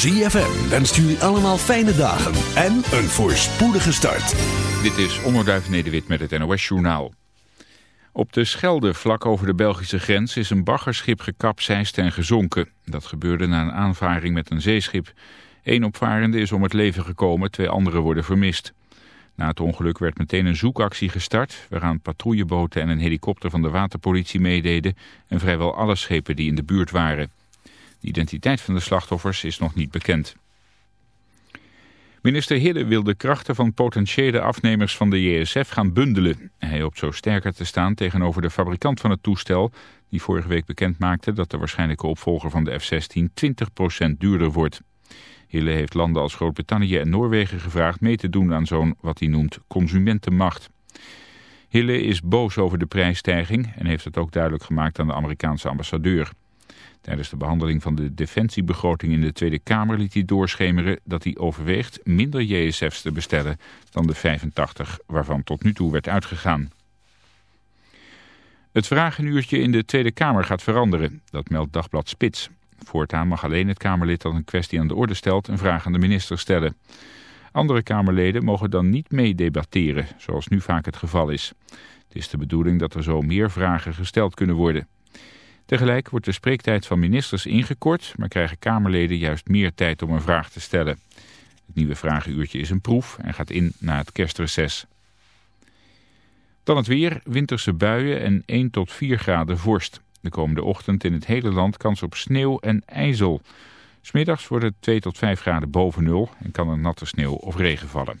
ZFM wenst jullie allemaal fijne dagen en een voorspoedige start. Dit is Onderduif Nederwit met het NOS Journaal. Op de Schelde, vlak over de Belgische grens, is een baggerschip gekapseist en gezonken. Dat gebeurde na een aanvaring met een zeeschip. Eén opvarende is om het leven gekomen, twee anderen worden vermist. Na het ongeluk werd meteen een zoekactie gestart... waaraan patrouilleboten en een helikopter van de waterpolitie meededen... en vrijwel alle schepen die in de buurt waren. De identiteit van de slachtoffers is nog niet bekend. Minister Hille wil de krachten van potentiële afnemers van de JSF gaan bundelen. Hij hoopt zo sterker te staan tegenover de fabrikant van het toestel... die vorige week bekend maakte dat de waarschijnlijke opvolger van de F-16 20% duurder wordt. Hille heeft landen als Groot-Brittannië en Noorwegen gevraagd mee te doen aan zo'n wat hij noemt consumentenmacht. Hille is boos over de prijsstijging en heeft het ook duidelijk gemaakt aan de Amerikaanse ambassadeur. Tijdens de behandeling van de defensiebegroting in de Tweede Kamer liet hij doorschemeren dat hij overweegt minder JSF's te bestellen dan de 85 waarvan tot nu toe werd uitgegaan. Het vragenuurtje in de Tweede Kamer gaat veranderen, dat meldt Dagblad Spits. Voortaan mag alleen het Kamerlid dat een kwestie aan de orde stelt een vraag aan de minister stellen. Andere Kamerleden mogen dan niet meedebatteren, zoals nu vaak het geval is. Het is de bedoeling dat er zo meer vragen gesteld kunnen worden. Tegelijk wordt de spreektijd van ministers ingekort, maar krijgen Kamerleden juist meer tijd om een vraag te stellen. Het nieuwe vragenuurtje is een proef en gaat in na het kerstreces. Dan het weer, winterse buien en 1 tot 4 graden vorst. De komende ochtend in het hele land kans op sneeuw en ijzel. Smiddags wordt het 2 tot 5 graden boven nul en kan er natte sneeuw of regen vallen.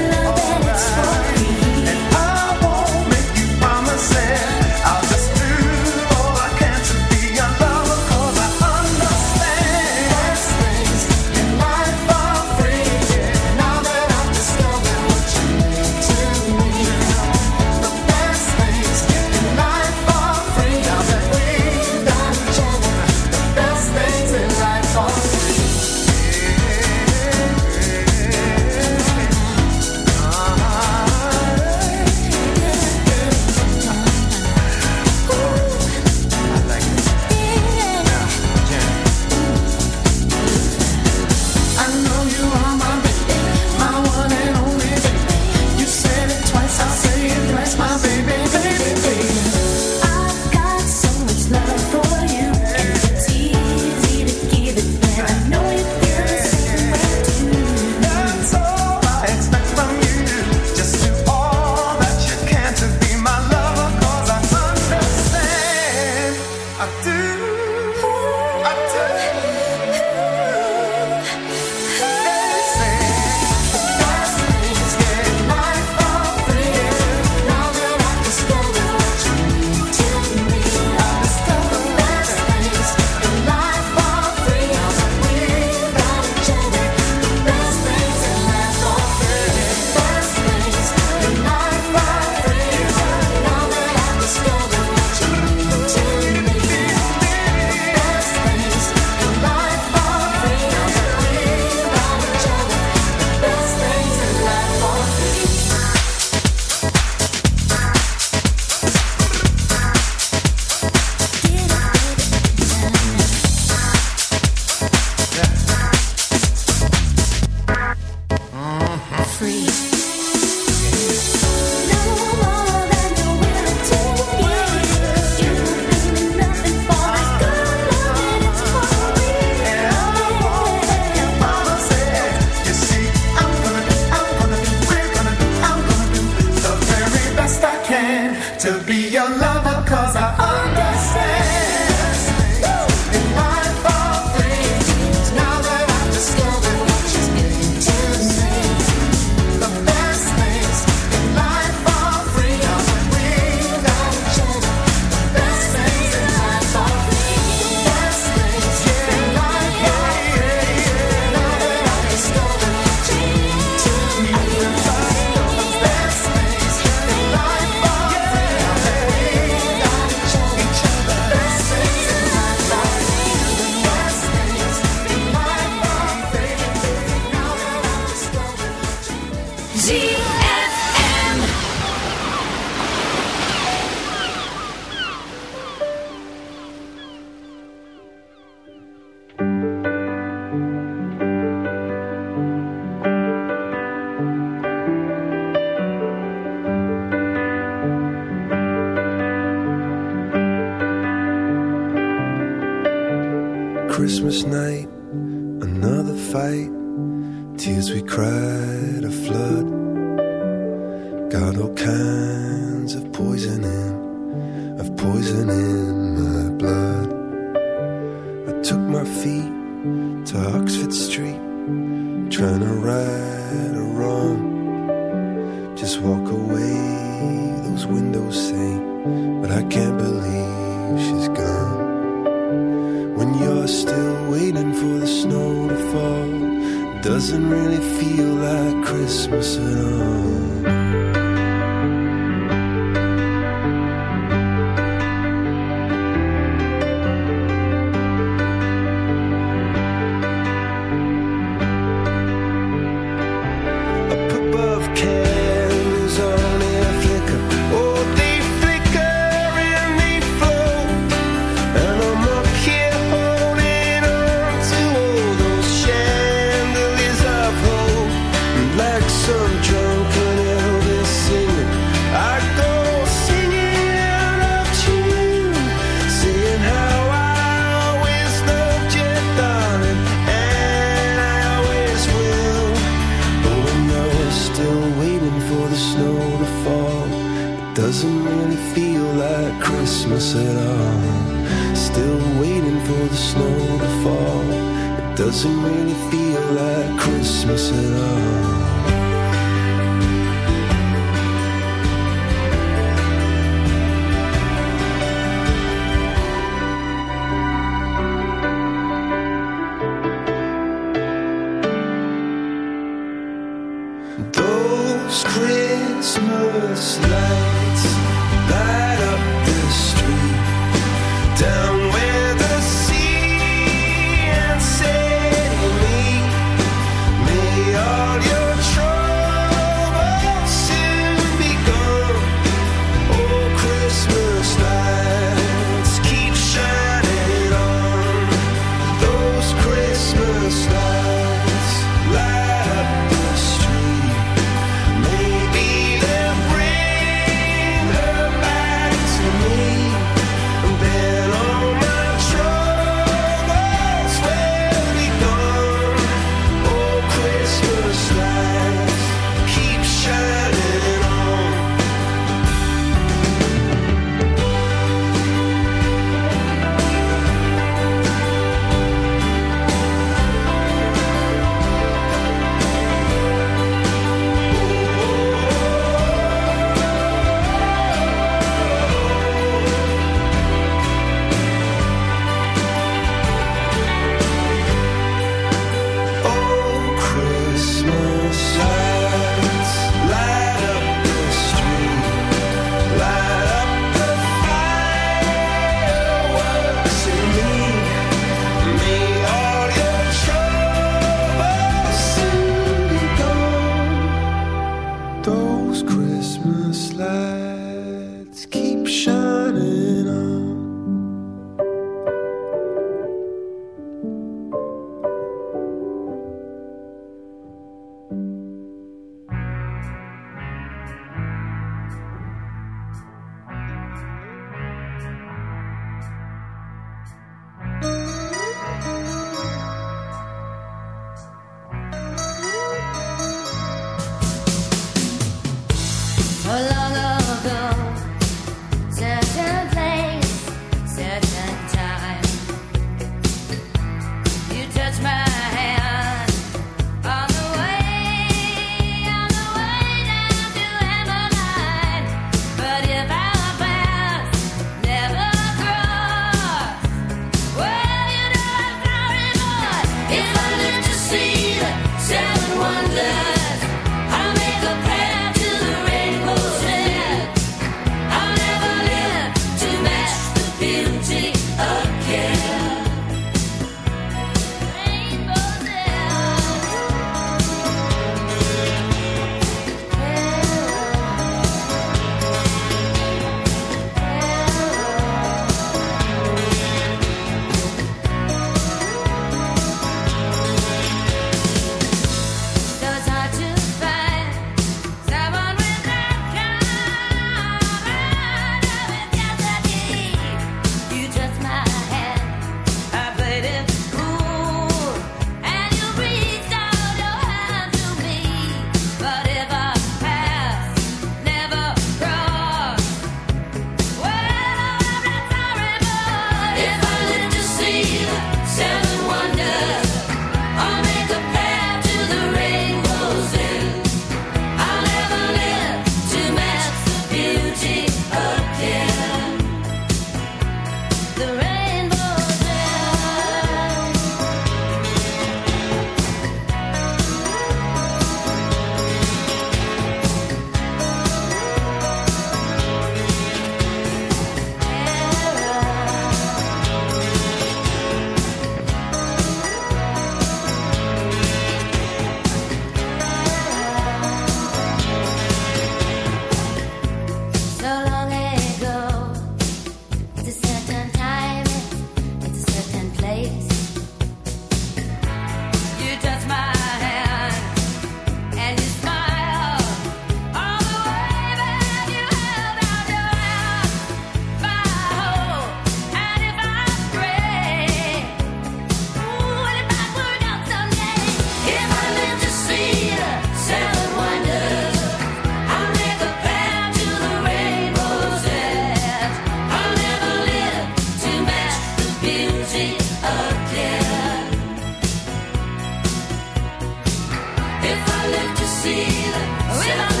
If I live to see that,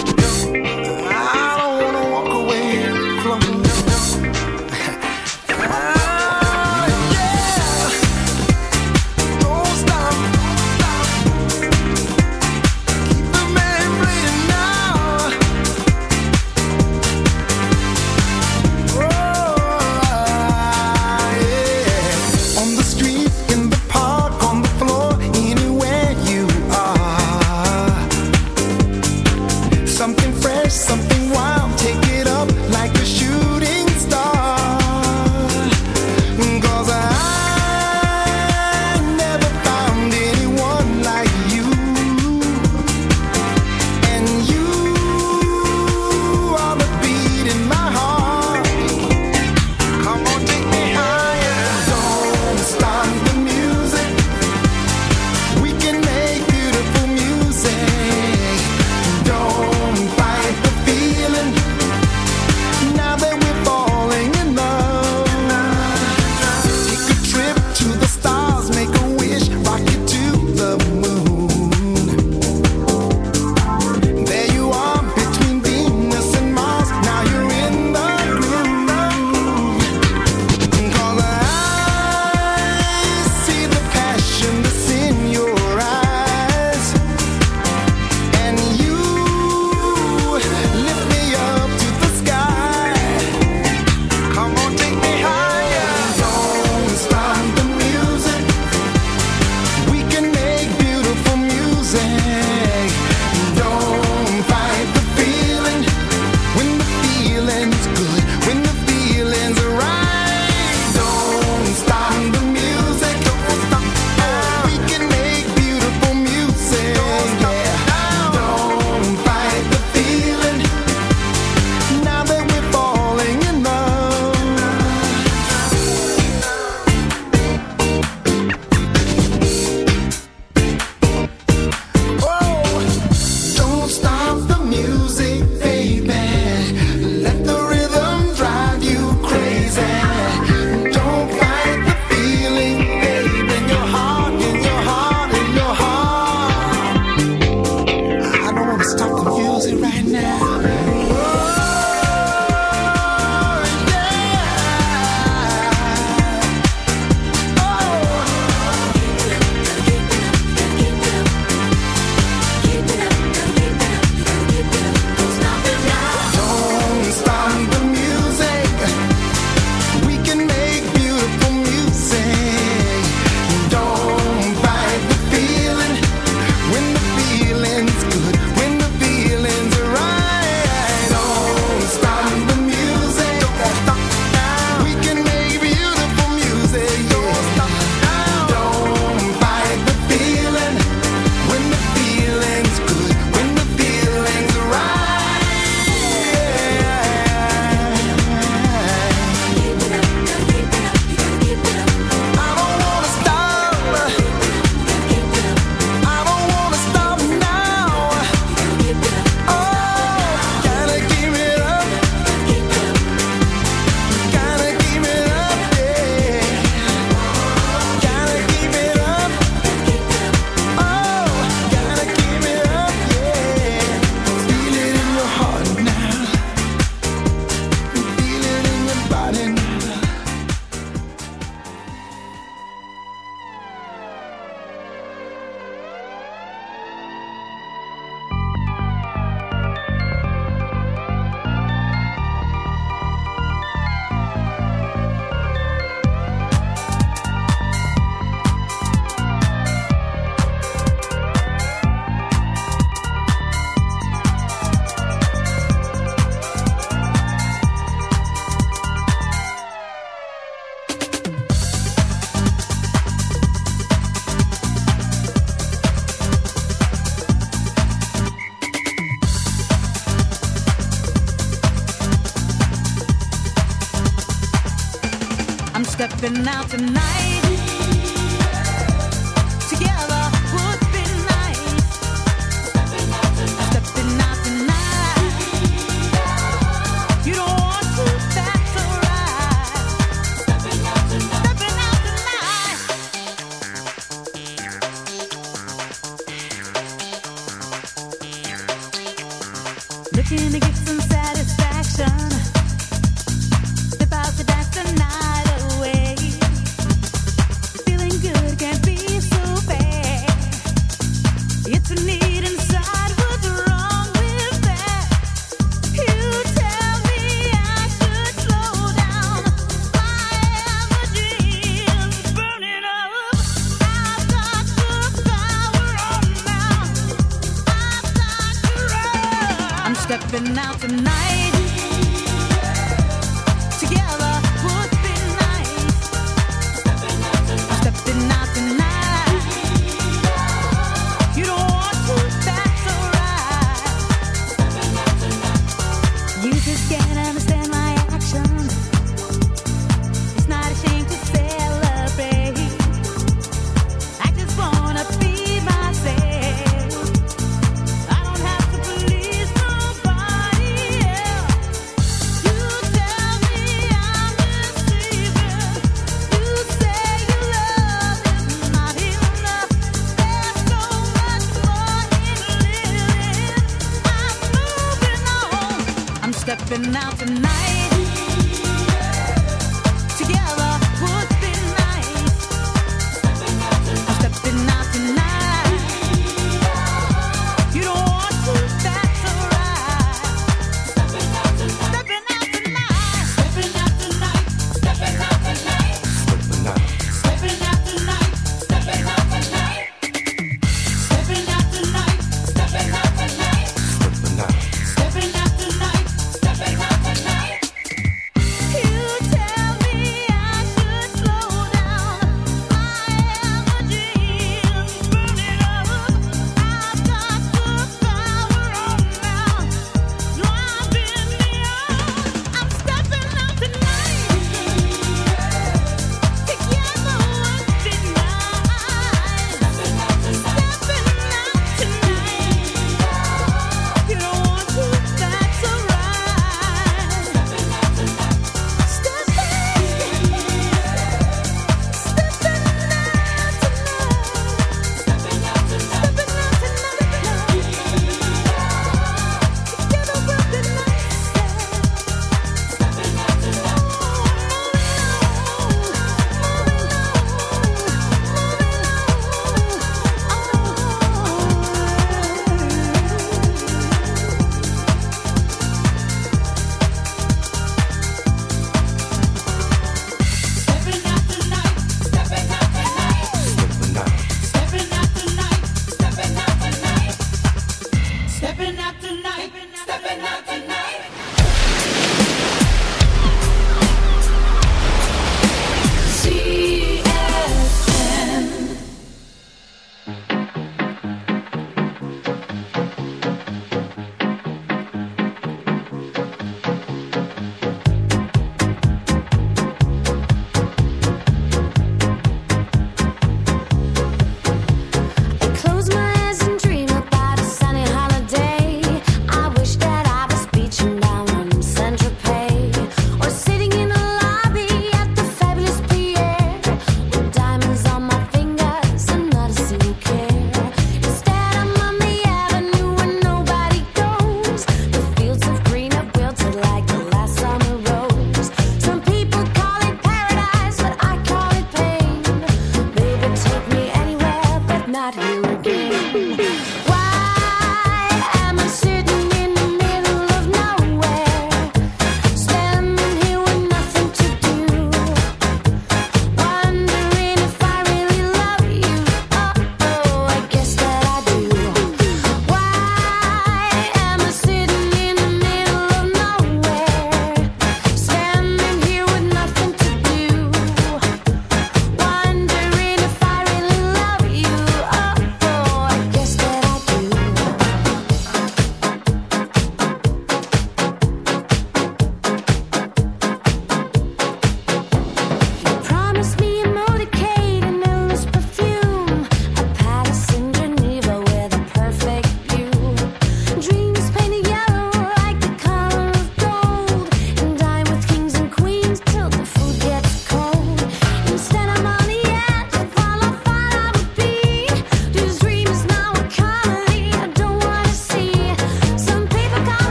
Satisfaction.